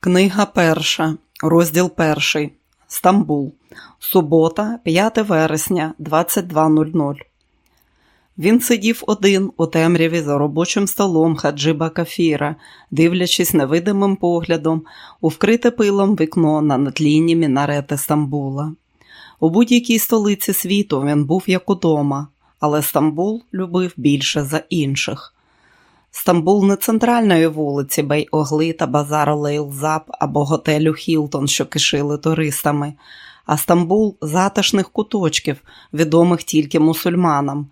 Книга перша, розділ перший. Стамбул. Субота, 5 вересня, 22.00. Він сидів один у темряві за робочим столом хаджиба Кафіра, дивлячись невидимим поглядом у вкрите пилом вікно на нетлінні мінарети Стамбула. У будь-якій столиці світу він був як удома, але Стамбул любив більше за інших. Стамбул не центральної вулиці Бей-Огли та базару Лейлзап або готелю Хілтон, що кишили туристами, а Стамбул затишних куточків, відомих тільки мусульманам,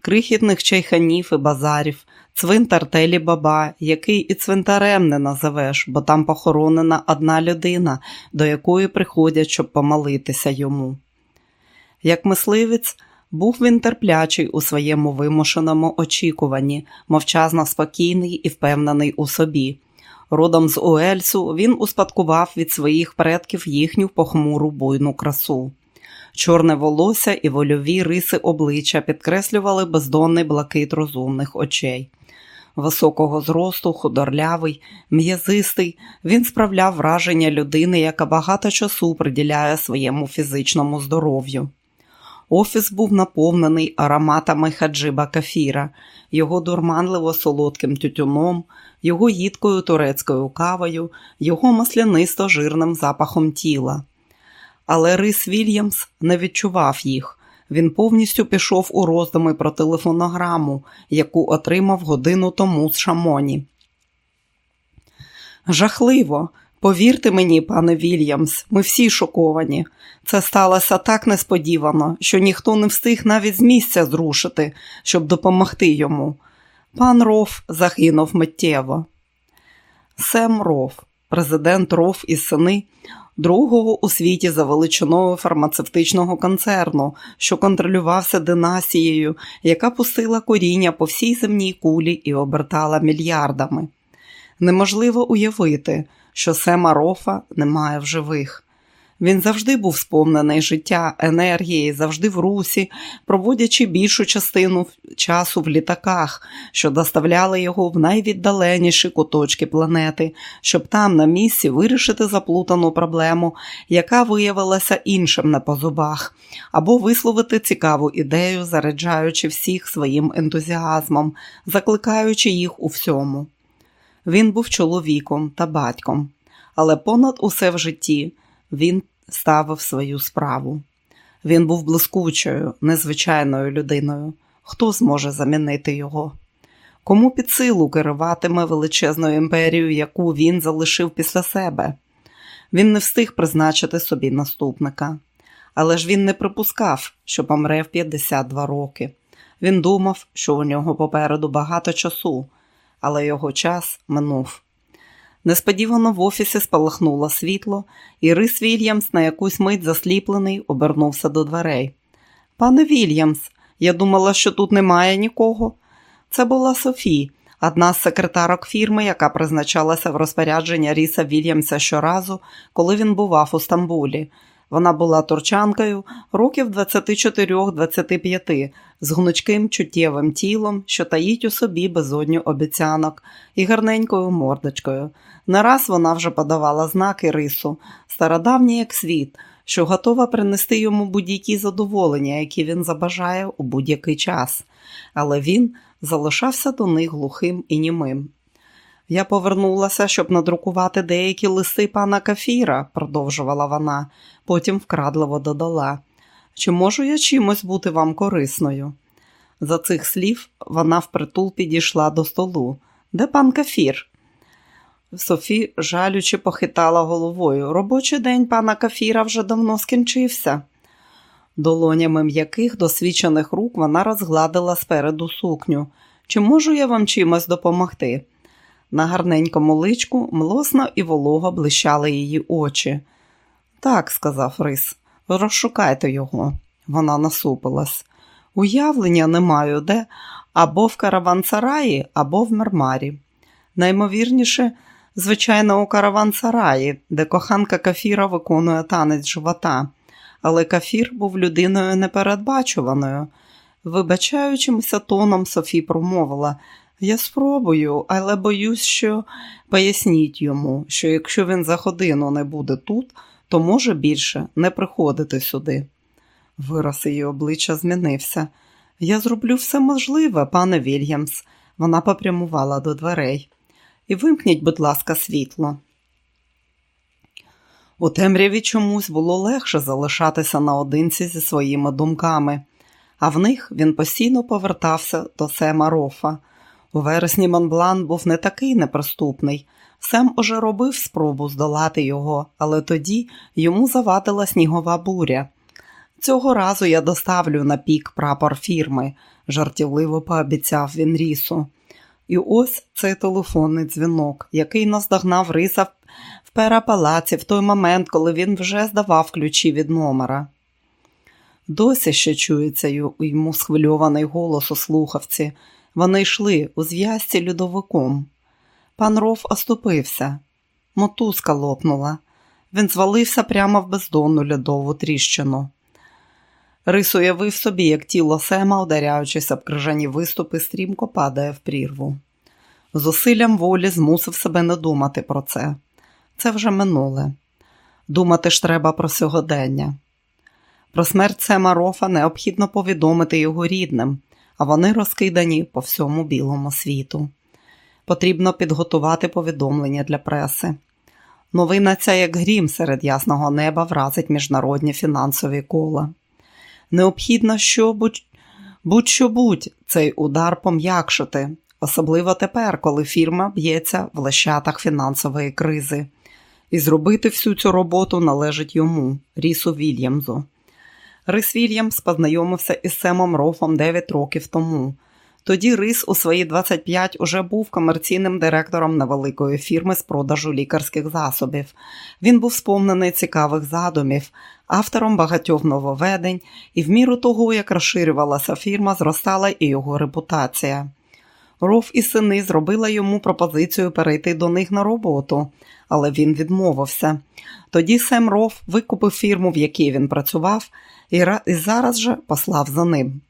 крихітних чайханів і базарів, цвинтар Телі Баба, який і цвинтарем не називеш, бо там похоронена одна людина, до якої приходять, щоб помолитися йому. Як мисливець, був він терплячий у своєму вимушеному очікуванні, мовчазно спокійний і впевнений у собі. Родом з Уельсу він успадкував від своїх предків їхню похмуру буйну красу. Чорне волосся і вольові риси обличчя підкреслювали бездонний блакит розумних очей. Високого зросту, худорлявий, м'язистий, він справляв враження людини, яка багато часу приділяє своєму фізичному здоров'ю. Офіс був наповнений ароматами хаджиба кафіра, його дурманливо солодким тютюном, його їдкою турецькою кавою, його маслянисто жирним запахом тіла. Але Рис Вільямс не відчував їх. Він повністю пішов у роздуми про телефонограму, яку отримав годину тому з Шамоні. Жахливо, Повірте мені, пане Вільямс, ми всі шоковані. Це сталося так несподівано, що ніхто не встиг навіть з місця зрушити, щоб допомогти йому. Пан Ров загинув миттєво. Сем Ров, президент Ров і сини, другого у світі за величиною фармацевтичного концерну, що контролювався династією, яка пустила коріння по всій земній кулі і обертала мільярдами. Неможливо уявити що Сема Рофа немає в живих. Він завжди був сповнений життя, енергії, завжди в русі, проводячи більшу частину часу в літаках, що доставляли його в найвіддаленіші куточки планети, щоб там на місці вирішити заплутану проблему, яка виявилася іншим не по зубах, або висловити цікаву ідею, заряджаючи всіх своїм ентузіазмом, закликаючи їх у всьому. Він був чоловіком та батьком, але понад усе в житті він ставив свою справу. Він був блискучою, незвичайною людиною. Хто зможе замінити його? Кому під силу керуватиме величезною імперією, яку він залишив після себе? Він не встиг призначити собі наступника, але ж він не припускав, що помре в 52 роки. Він думав, що у нього попереду багато часу але його час минув. Несподівано в офісі спалахнуло світло, і Рис Вільямс, на якусь мить засліплений, обернувся до дверей. Пане Вільямс, я думала, що тут немає нікого. Це була Софі, одна з секретарок фірми, яка призначалася в розпорядження Ріса Вільямса щоразу, коли він бував у Стамбулі. Вона була турчанкою років 24-25, з гнучким чуттєвим тілом, що таїть у собі безодню обіцянок, і гарненькою мордочкою. Не раз вона вже подавала знаки рису, стародавній як світ, що готова принести йому будь-які задоволення, які він забажає у будь-який час, але він залишався до них глухим і німим. Я повернулася, щоб надрукувати деякі листи пана Кафіра, продовжувала вона, потім вкрадливо додала. Чи можу я чимось бути вам корисною? За цих слів вона впритул підійшла до столу. Де пан Кафір? Софі жалючи похитала головою. Робочий день пана Кафіра вже давно скінчився. Долонями м'яких досвідчених рук вона розгладила спереду сукню. Чи можу я вам чимось допомогти? На гарненькому личку млосно і волого блищали її очі. Так, сказав Рис, розшукайте його. Вона насупилась. Уявлення не маю де або в караван-сараї, або в Мермарі. Наймовірніше, звичайно, у караван-сараї, де коханка Кафіра виконує танець живота. Але Кафір був людиною непередбачуваною. Вибачаючимся тоном, Софі промовила Я спробую, але боюсь, що поясніть йому, що якщо він за годину не буде тут, то може більше не приходити сюди. Вираз її обличчя змінився. Я зроблю все можливе, пане Вільямс. Вона попрямувала до дверей. І вимкніть, будь ласка, світло. У темряві чомусь було легше залишатися наодинці зі своїми думками, а в них він постійно повертався до Сема Рофа. У вересні Монблан був не такий неприступний. Сем уже робив спробу здолати його, але тоді йому завадила снігова буря. Цього разу я доставлю на пік прапор фірми, жартівливо пообіцяв він рісу. І ось цей телефонний дзвінок, який наздогнав риса в перапалаці в той момент, коли він вже здавав ключі від номера. Досі ще чується йому схвильований голос у слухавці. Вони йшли у зв'язці льодовиком. Пан Ров оступився. Мотузка лопнула. Він звалився прямо в бездонну льодову тріщину. Рис уявив собі, як тіло Сема, ударяючись об крижані виступи, стрімко падає в прірву. Зусиллям волі змусив себе не думати про це. Це вже минуле. Думати ж треба про сьогодення. Про смерть Сема Рофа необхідно повідомити його рідним, а вони розкидані по всьому білому світу. Потрібно підготувати повідомлення для преси. Новина ця, як грім серед ясного неба, вразить міжнародні фінансові кола. Необхідно, що будь-що будь цей удар пом'якшити, особливо тепер, коли фірма б'ється в лещатах фінансової кризи. І зробити всю цю роботу належить йому, Рісу Вільямзу. Рис Вільямс познайомився із Семом Рофом 9 років тому. Тоді Рис у свої 25 уже був комерційним директором невеликої фірми з продажу лікарських засобів. Він був сповнений цікавих задумів, автором багатьох нововведень, і в міру того, як розширювалася фірма, зростала і його репутація. Ров і сини зробили йому пропозицію перейти до них на роботу, але він відмовився. Тоді Сем Ров викупив фірму, в якій він працював, і зараз же послав за ним.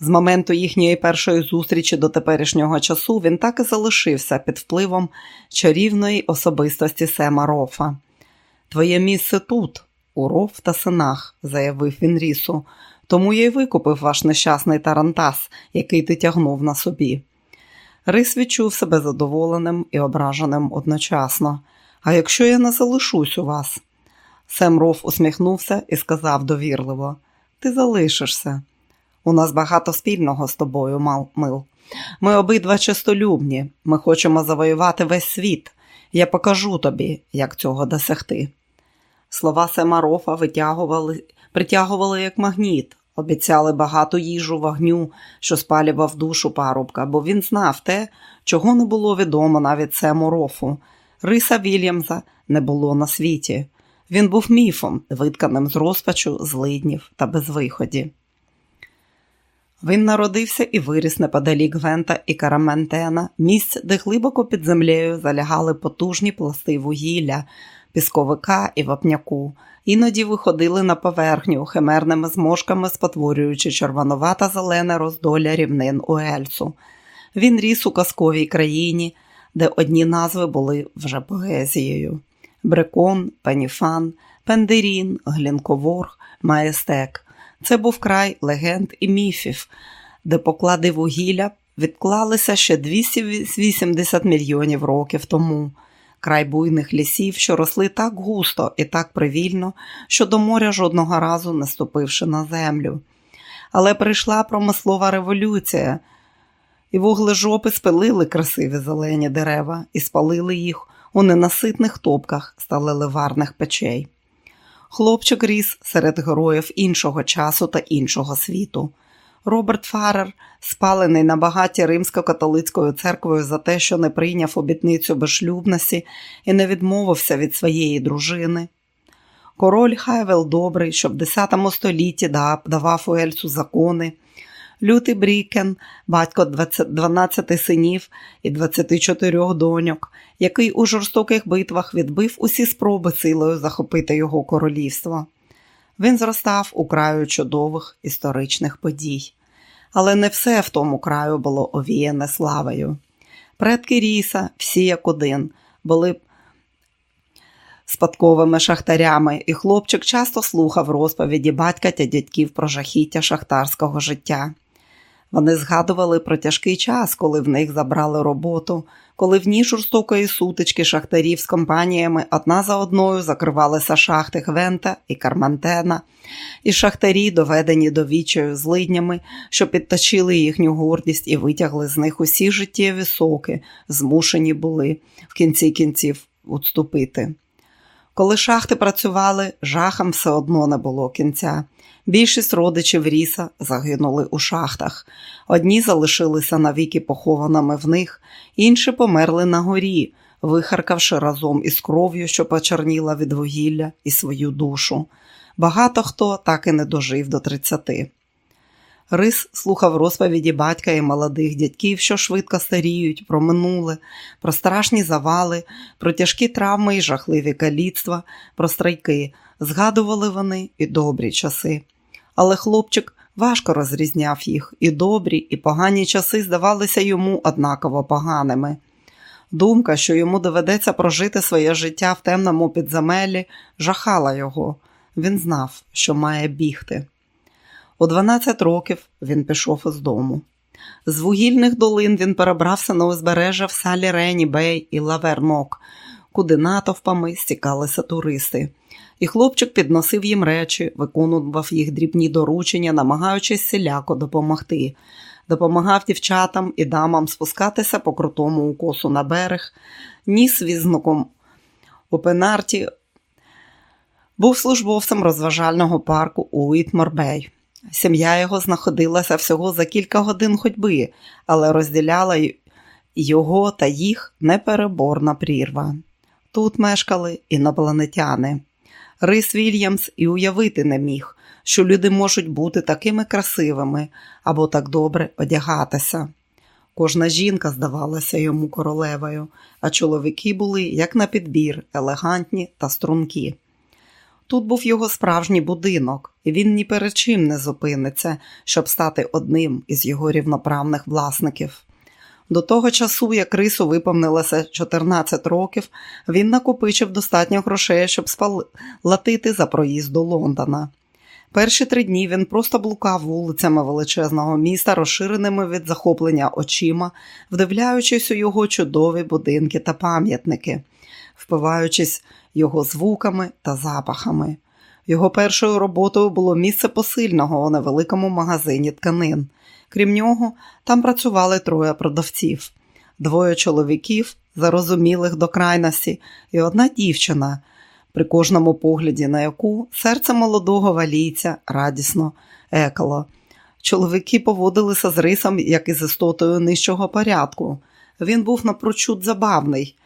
З моменту їхньої першої зустрічі до теперішнього часу він так і залишився під впливом чарівної особистості Сема Рофа. Твоє місце тут, у Роф та синах, заявив він рісу, тому я й викупив ваш нещасний тарантас, який ти тягнув на собі. Рис відчув себе задоволеним і ображеним одночасно. А якщо я не залишусь у вас? Сем Роф усміхнувся і сказав довірливо: Ти залишишся. У нас багато спільного з тобою, мил. Ми обидва чистолюбні, ми хочемо завоювати весь світ. Я покажу тобі, як цього досягти. Слова Семарофа витягували, притягували як магніт, обіцяли багату їжу вогню, що спалював душу парубка, бо він знав те, чого не було відомо навіть Сему Рофу. Риса Вільямса не було на світі. Він був міфом, витканим з розпачу, злиднів та безвиході. Він народився і виріс неподалік Гвента і Караментена, місць, де глибоко під землею залягали потужні пласти вугілля, пісковика і вапняку, іноді виходили на поверхню химерними зможками, спотворюючи червонувата зелене роздолля рівнин Уельсу. Він ріс у казковій країні, де одні назви були вже поезією: Брекон, Пеніфан, Пендерін, Глінковорг, Маєстек. Це був край легенд і міфів, де поклади вугілля відклалися ще 280 мільйонів років тому. Край буйних лісів, що росли так густо і так привільно, що до моря жодного разу не ступивши на землю. Але прийшла промислова революція, і вуглежопи спилили красиві зелені дерева і спалили їх у ненаситних топках сталеливарних печей. Хлопчик ріс серед героїв іншого часу та іншого світу. Роберт Фарер, спалений на багаті римсько-католицькою церквою за те, що не прийняв обітницю безшлюбності і не відмовився від своєї дружини. Король Хайвел Добрий, що в X столітті давав Уельсу закони. Лютий Брікен, батько 12 синів і 24 доньок, який у жорстоких битвах відбив усі спроби силою захопити його королівство. Він зростав у краю чудових історичних подій. Але не все в тому краю було овіяне славою. Предки Ріса, всі як один, були спадковими шахтарями, і хлопчик часто слухав розповіді батька та дядьків про жахіття шахтарського життя. Вони згадували про тяжкий час, коли в них забрали роботу, коли в дні жорстокої сутички шахтарів з компаніями одна за одною закривалися шахти Гвента і Кармантена, і шахтарі, доведені до відчаю злиднями, що підточили їхню гордість і витягли з них усі життєві соки, змушені були в кінці кінців відступити. Коли шахти працювали, жахам все одно не було кінця. Більшість родичів Ріса загинули у шахтах. Одні залишилися навіки похованими в них, інші померли на горі, вихаркавши разом із кров'ю, що почерніла від вугілля, і свою душу. Багато хто так і не дожив до тридцяти. Рис слухав розповіді батька і молодих дядьків, що швидко старіють, про минуле, про страшні завали, про тяжкі травми і жахливі каліцтва, про страйки. Згадували вони і добрі часи. Але хлопчик важко розрізняв їх, і добрі, і погані часи здавалися йому однаково поганими. Думка, що йому доведеться прожити своє життя в темному підземеллі, жахала його. Він знав, що має бігти. У 12 років він пішов із дому. З вугільних долин він перебрався на узбережжя в салі Рені Бей і Лавернок, куди натовпами стікалися туристи. І хлопчик підносив їм речі, виконував їх дрібні доручення, намагаючись селяко допомогти. Допомагав дівчатам і дамам спускатися по крутому укосу на берег, ніс візником у пенарті, був службовцем розважального парку у Уітморбей. Сім'я його знаходилася всього за кілька годин ходьби, але розділяла його та їх непереборна прірва. Тут мешкали інопланетяни. Рис Вільямс і уявити не міг, що люди можуть бути такими красивими або так добре одягатися. Кожна жінка здавалася йому королевою, а чоловіки були, як на підбір, елегантні та стрункі. Тут був його справжній будинок, і він ні перед чим не зупиниться, щоб стати одним із його рівноправних власників. До того часу, як рису виповнилося 14 років, він накопичив достатньо грошей, щоб сплатити за проїзд до Лондона. Перші три дні він просто блукав вулицями величезного міста, розширеними від захоплення очима, вдивляючись у його чудові будинки та пам'ятники, впиваючись його звуками та запахами. Його першою роботою було місце посильного у невеликому магазині тканин. Крім нього, там працювали троє продавців, двоє чоловіків, зарозумілих до крайності, і одна дівчина, при кожному погляді на яку серце молодого валійця радісно екало. Чоловіки поводилися з рисом, як і з істотою нижчого порядку. Він був напрочуд забавний.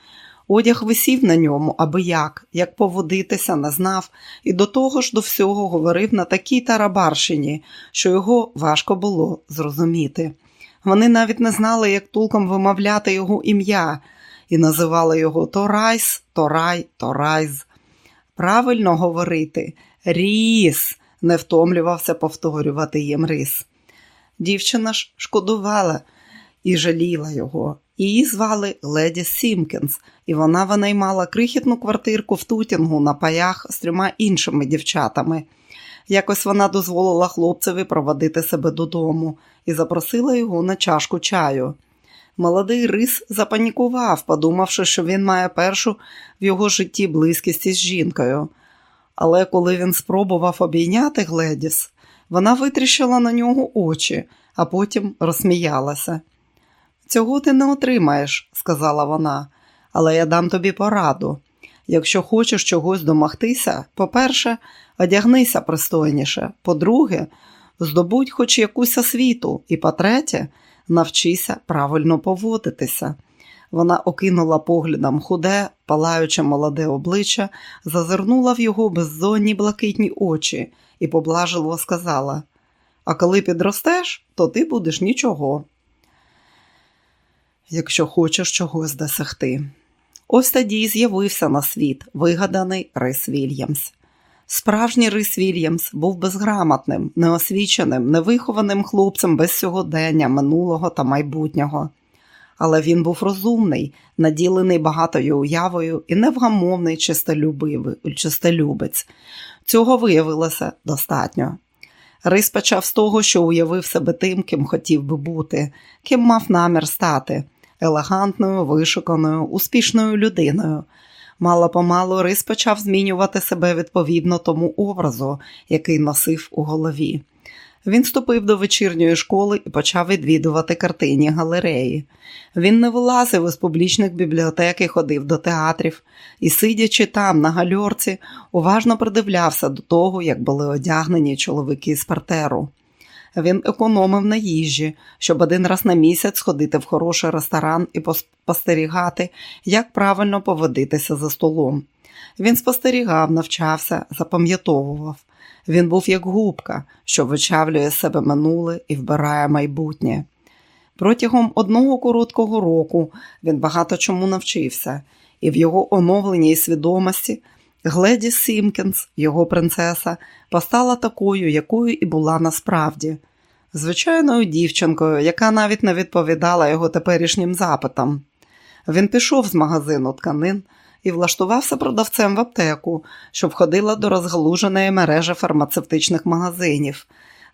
Одяг висів на ньому, аби як, як поводитися, не знав, і до того ж до всього говорив на такій тарабарщині, що його важко було зрозуміти. Вони навіть не знали, як толком вимовляти його ім'я, і називали його то Райс, то Рай, то Райз. Правильно говорити Ріс, не втомлювався повторювати їм рис. Дівчина ж шкодувала і жаліла його. Її звали Леді Сімкінс, і вона винаймала крихітну квартирку в Тутінгу на паях з трьома іншими дівчатами. Якось вона дозволила хлопцеві проводити себе додому і запросила його на чашку чаю. Молодий рис запанікував, подумавши, що він має першу в його житті близькість із жінкою. Але коли він спробував обійняти Гледіс, вона витріщила на нього очі, а потім розсміялася. Цього ти не отримаєш, сказала вона, але я дам тобі пораду. Якщо хочеш чогось домогтися, по-перше, одягнися пристойніше, по-друге, здобудь хоч якусь освіту, і по-третє, навчися правильно поводитися. Вона окинула поглядом худе, палаюче молоде обличчя, зазирнула в його беззонні блакитні очі і поблажливо сказала: А коли підростеш, то ти будеш нічого якщо хочеш чогось досягти. Ось тоді і з'явився на світ вигаданий Рис Вільямс. Справжній Рис Вільямс був безграмотним, неосвіченим, невихованим хлопцем без сьогодення, минулого та майбутнього. Але він був розумний, наділений багатою уявою і невгамовний чистолюбець. Цього виявилося достатньо. Рис почав з того, що уявив себе тим, ким хотів би бути, ким мав намір стати елегантною, вишуканою, успішною людиною. Мало помалу Рис почав змінювати себе відповідно тому образу, який носив у голові. Він вступив до вечірньої школи і почав відвідувати картинні галереї. Він не вилазив із публічних бібліотек і ходив до театрів і, сидячи там, на гальорці, уважно придивлявся до того, як були одягнені чоловіки з партеру. Він економив на їжі, щоб один раз на місяць сходити в хороший ресторан і спостерігати, як правильно поводитися за столом. Він спостерігав, навчався, запам'ятовував. Він був як губка, що вичавлює себе минуле і вбирає майбутнє. Протягом одного короткого року він багато чому навчився, і в його оновленій свідомості Гледі Сімкінс, його принцеса, постала такою, якою і була насправді, звичайною дівчинкою, яка навіть не відповідала його теперішнім запитам. Він пішов з магазину тканин і влаштувався продавцем в аптеку, що входила до розгалуженої мережі фармацевтичних магазинів.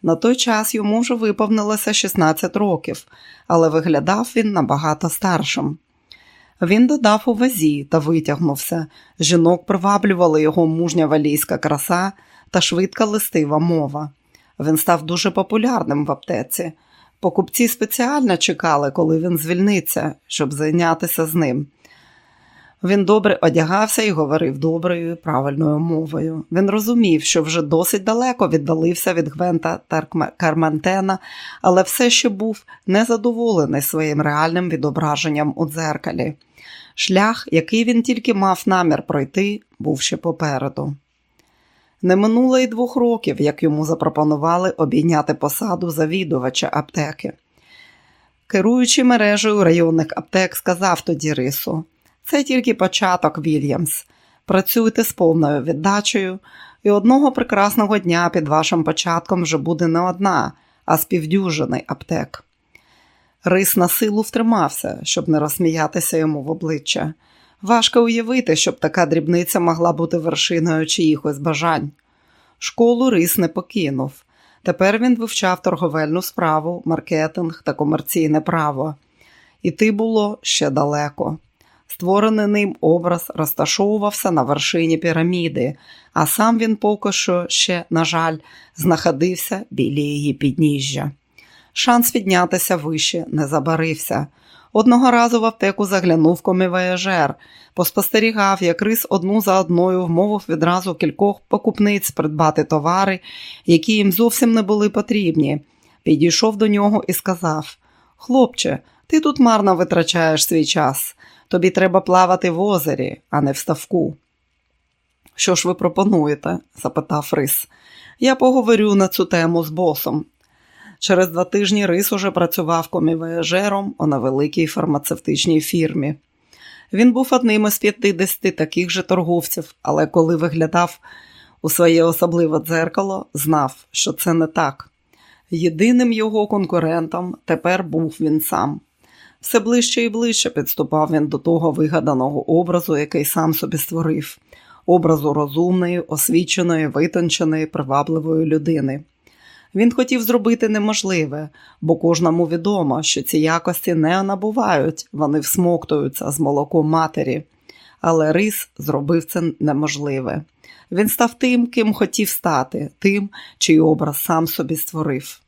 На той час йому вже виповнилося 16 років, але виглядав він набагато старшим. Він додав у вазі та витягнувся. Жінок приваблювала його мужня валійська краса та швидка листива мова. Він став дуже популярним в аптеці. Покупці спеціально чекали, коли він звільниться, щоб зайнятися з ним. Він добре одягався і говорив доброю і правильною мовою. Він розумів, що вже досить далеко віддалився від Гвента та Кармантена, але все ще був незадоволений своїм реальним відображенням у дзеркалі. Шлях, який він тільки мав намір пройти, був ще попереду. Не минуло й двох років, як йому запропонували обійняти посаду завідувача аптеки. Керуючи мережею районних аптек, сказав тоді Рису. Це тільки початок, Вільямс. Працюйте з повною віддачею, і одного прекрасного дня під вашим початком вже буде не одна, а співдюжений аптек. Рис на силу втримався, щоб не розсміятися йому в обличчя. Важко уявити, щоб така дрібниця могла бути вершиною чиїхось бажань. Школу Рис не покинув. Тепер він вивчав торговельну справу, маркетинг та комерційне право. Іти було ще далеко. Створений ним образ розташовувався на вершині піраміди, а сам він поки що ще, на жаль, знаходився біля її підніжжя. Шанс піднятися вище не забарився. Одного разу в аптеку заглянув комівояжер, поспостерігав, як рис одну за одною вмовив відразу кількох покупниць придбати товари, які їм зовсім не були потрібні. Підійшов до нього і сказав: Хлопче, ти тут марно витрачаєш свій час. Тобі треба плавати в озері, а не в ставку. Що ж ви пропонуєте? запитав Рис. Я поговорю на цю тему з босом. Через два тижні Рис уже працював комівояжером у невеликій фармацевтичній фірмі. Він був одним із 50 таких же торговців, але коли виглядав у своє особливе дзеркало, знав, що це не так. Єдиним його конкурентом тепер був він сам. Все ближче і ближче підступав він до того вигаданого образу, який сам собі створив, образу розумної, освіченої, витонченої, привабливої людини. Він хотів зробити неможливе, бо кожному відомо, що ці якості не набувають, вони всмоктуються з молоком матері. Але Рис зробив це неможливе. Він став тим, ким хотів стати, тим, чий образ сам собі створив.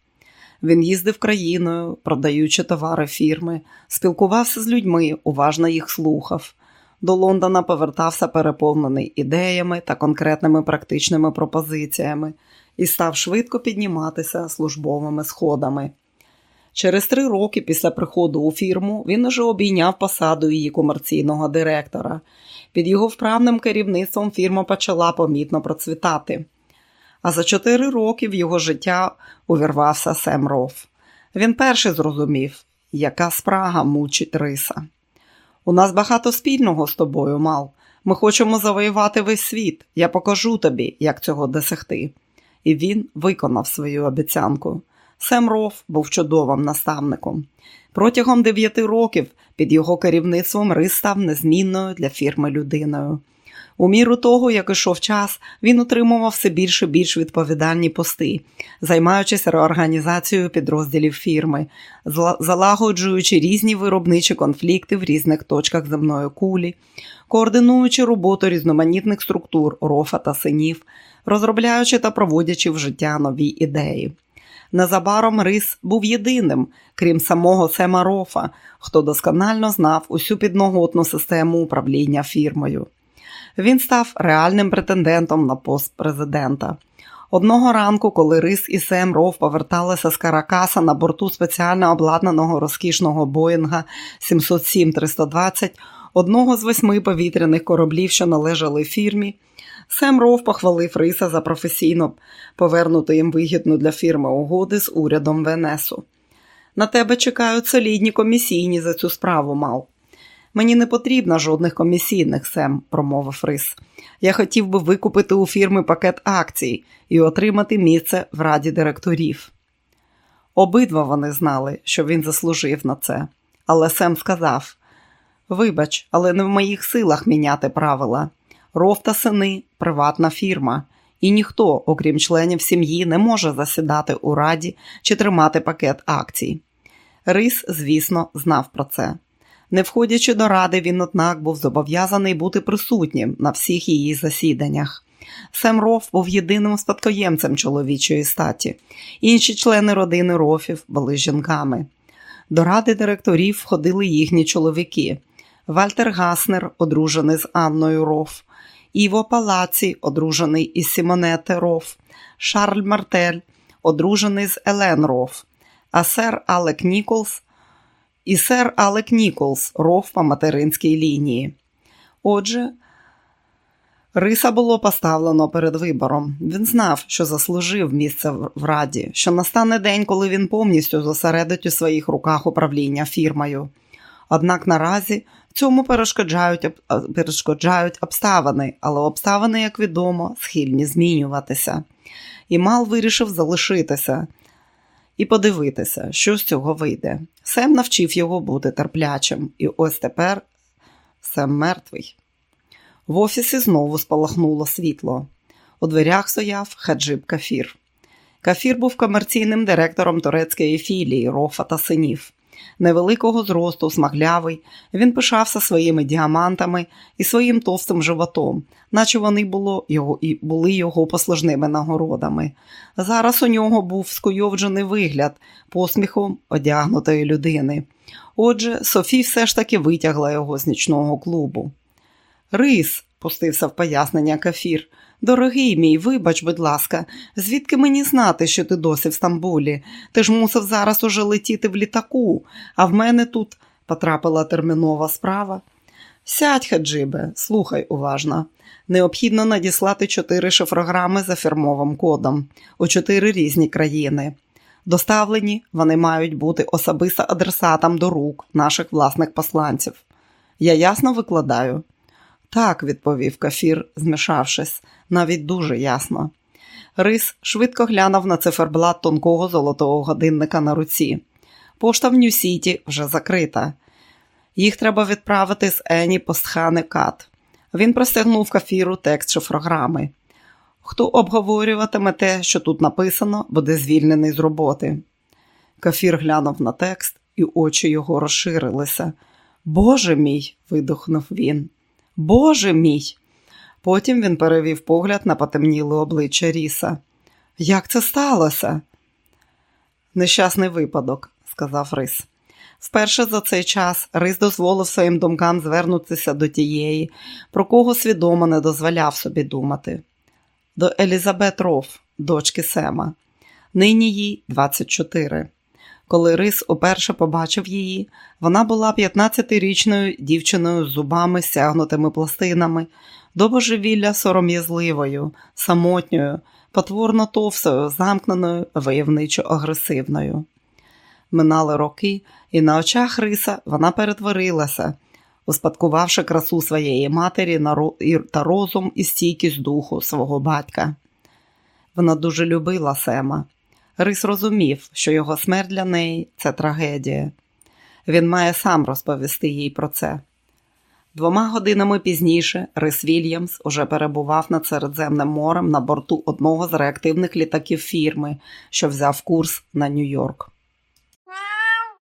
Він їздив країною, продаючи товари фірми, спілкувався з людьми, уважно їх слухав. До Лондона повертався переповнений ідеями та конкретними практичними пропозиціями і став швидко підніматися службовими сходами. Через три роки після приходу у фірму він уже обійняв посаду її комерційного директора. Під його вправним керівництвом фірма почала помітно процвітати. А за чотири роки в його життя увірвався Сем Роф. Він перший зрозумів, яка спрага мучить риса. У нас багато спільного з тобою, Мал. Ми хочемо завоювати весь світ. Я покажу тобі, як цього досягти. І він виконав свою обіцянку. Сем Роф був чудовим наставником. Протягом дев'яти років під його керівництвом Рис став незмінною для фірми людиною. У міру того, як ішов час, він отримував все більше більш відповідальні пости, займаючись реорганізацією підрозділів фірми, залагоджуючи різні виробничі конфлікти в різних точках земної кулі, координуючи роботу різноманітних структур рофа та синів, розробляючи та проводячи в життя нові ідеї. Незабаром Рис був єдиним, крім самого Сема Рофа, хто досконально знав усю підноготну систему управління фірмою. Він став реальним претендентом на пост президента. Одного ранку, коли Рис і Сем Ров поверталися з Каракаса на борту спеціально обладнаного розкішного Боїнга 707-320, одного з восьми повітряних кораблів, що належали фірмі, Сем Ров похвалив Риса за професійно повернути їм вигідну для фірми угоди з урядом Венесу. На тебе чекають солідні комісійні за цю справу, Мал. Мені не потрібно жодних комісійних, Сем, промовив Рис. Я хотів би викупити у фірми пакет акцій і отримати місце в раді директорів. Обидва вони знали, що він заслужив на це, але Сем сказав: Вибач, але не в моїх силах міняти правила. Ров та сини приватна фірма, і ніхто, окрім членів сім'ї, не може засідати у раді чи тримати пакет акцій. Рис, звісно, знав про це. Не входячи до ради, він, однак, був зобов'язаний бути присутнім на всіх її засіданнях. Сем Роф був єдиним спадкоємцем чоловічої статі. Інші члени родини Рофів були жінками. До ради директорів входили їхні чоловіки. Вальтер Гаснер, одружений з Анною Роф, Іво Палаці, одружений із Сімонете Роф, Шарль Мартель, одружений з Елен Роф, а сер Алек Ніколс і сер Алек Ніколс, Роф по материнській лінії. Отже, Ріса було поставлено перед вибором. Він знав, що заслужив місце в раді, що настане день, коли він повністю зосередить у своїх руках управління фірмою. Однак наразі цьому перешкоджають перешкоджають обставини, але обставини, як відомо, схильні змінюватися. І Мал вирішив залишитися і подивитися, що з цього вийде. Сем навчив його бути терплячим, і ось тепер Сем мертвий. В офісі знову спалахнуло світло. У дверях стояв хаджиб Кафір. Кафір був комерційним директором турецької філії Рофа та синів невеликого зросту, смаглявий, він пишався своїми діамантами і своїм товстим животом, наче вони було його, і були його послужними нагородами. Зараз у нього був скойовджений вигляд посміхом одягнутої людини. Отже, Софі все ж таки витягла його з нічного клубу. Рис, пустився в пояснення кафір. Дорогий мій, вибач, будь ласка, звідки мені знати, що ти досі в Стамбулі? Ти ж мусив зараз уже летіти в літаку, а в мене тут потрапила термінова справа. Сядь, Хаджибе, слухай уважно. Необхідно надіслати чотири шифрограми за фірмовим кодом у чотири різні країни. Доставлені вони мають бути особисто адресатам до рук наших власних посланців. Я ясно викладаю. Так, відповів кафір, змішавшись, навіть дуже ясно. Рис швидко глянув на циферблат тонкого золотого годинника на руці. Пошта в Нью-Сіті вже закрита. Їх треба відправити з Ені Постхани Кат. Він простягнув кафіру текст шифрограми. Хто обговорюватиме те, що тут написано, буде звільнений з роботи. Кафір глянув на текст, і очі його розширилися. Боже мій, видухнув він. Боже мій. Потім він перевів погляд на потемніле обличчя Ріса. Як це сталося? Нещасний випадок, сказав Рис. Вперше за цей час Рис дозволив своїм думкам звернутися до тієї, про кого свідомо не дозволяв собі думати. До Елізабет Роф, дочки Сема. Нині їй 24. Коли Рис уперше побачив її, вона була 15-річною дівчиною з зубами, стягнутими пластинами, до божевілля сором'язливою, самотньою, потворно товсою, замкненою, войовничо агресивною. Минали роки, і на очах Риса вона перетворилася, успадкувавши красу своєї матері та розум і стійкість духу свого батька. Вона дуже любила Сема. Рис розумів, що його смерть для неї це трагедія. Він має сам розповісти їй про це. Двома годинами пізніше Рис Вільямс уже перебував над Середземним морем на борту одного з реактивних літаків фірми, що взяв курс на Нью-Йорк.